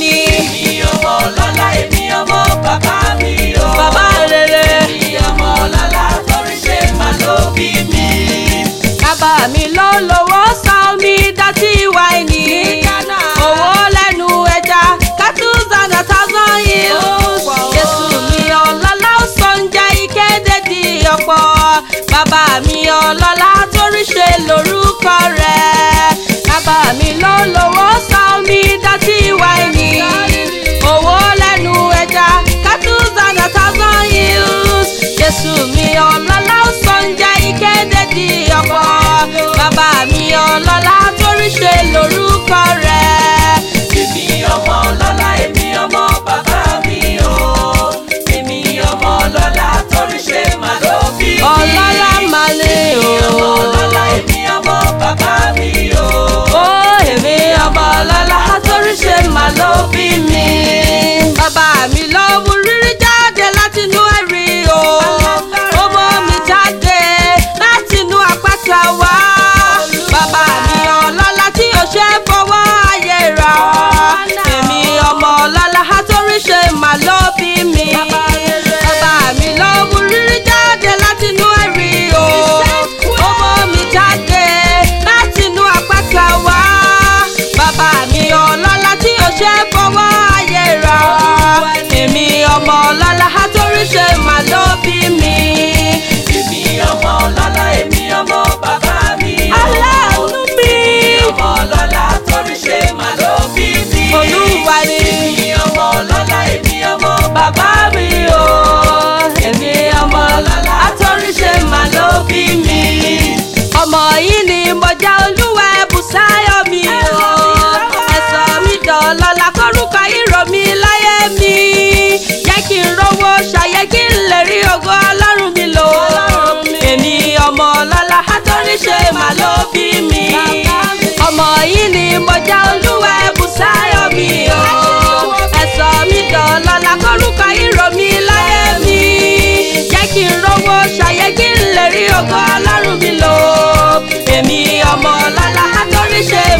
ni. èmi ọmọ ọlọ́lá èmi ọmọ bàbá mi o. bàbá rere. èmi ọmọ ọlọ́lá torí ṣe má ló bí mi. bàbá mi ló lówó sọ mi dátí wáìnì. owó lẹ́nu ẹja kátó zana thousand years. Jésù mi ọlọ́lá ó sọ ń jẹ́ ìkéde di ọ̀pọ̀. bàbá mi ọlọ́lá torí ṣe lórí. dédì ọkọ bàbá mi ọlọ́lá torí ṣe lórúkọ rẹ̀. ṣe fọwọ́ ayé rà èmi ọmọ ọlọ́lá àtórí ṣe mà ló bí mi. èmi ọmọ ọlọ́lá èmi ọmọ bàbá mi. aláàánú mi. èmi ọmọ ọlọ́lá àtórí ṣe mà ló bí mi. olúwa ni. èmi ọmọ ọlọ́lá èmi ọmọ bàbá mi o. èmi ọmọ ọlọ́lá àtórí ṣe mà ló bí mi. ọmọ yìí ni mo já olú. ló bí mi. ọmọ yìí ni mo já olúwa ẹ̀bùn sáyọ̀ mi o. ẹ̀sọ́ mi dọ̀lọ́lá kórúkọ ìrò mi láyé mi. jẹ́ kí n rówó ṣayé kí n lè rí ògo ọlọ́run mi lò. èmi ọmọ lọ́lá á torí ṣe.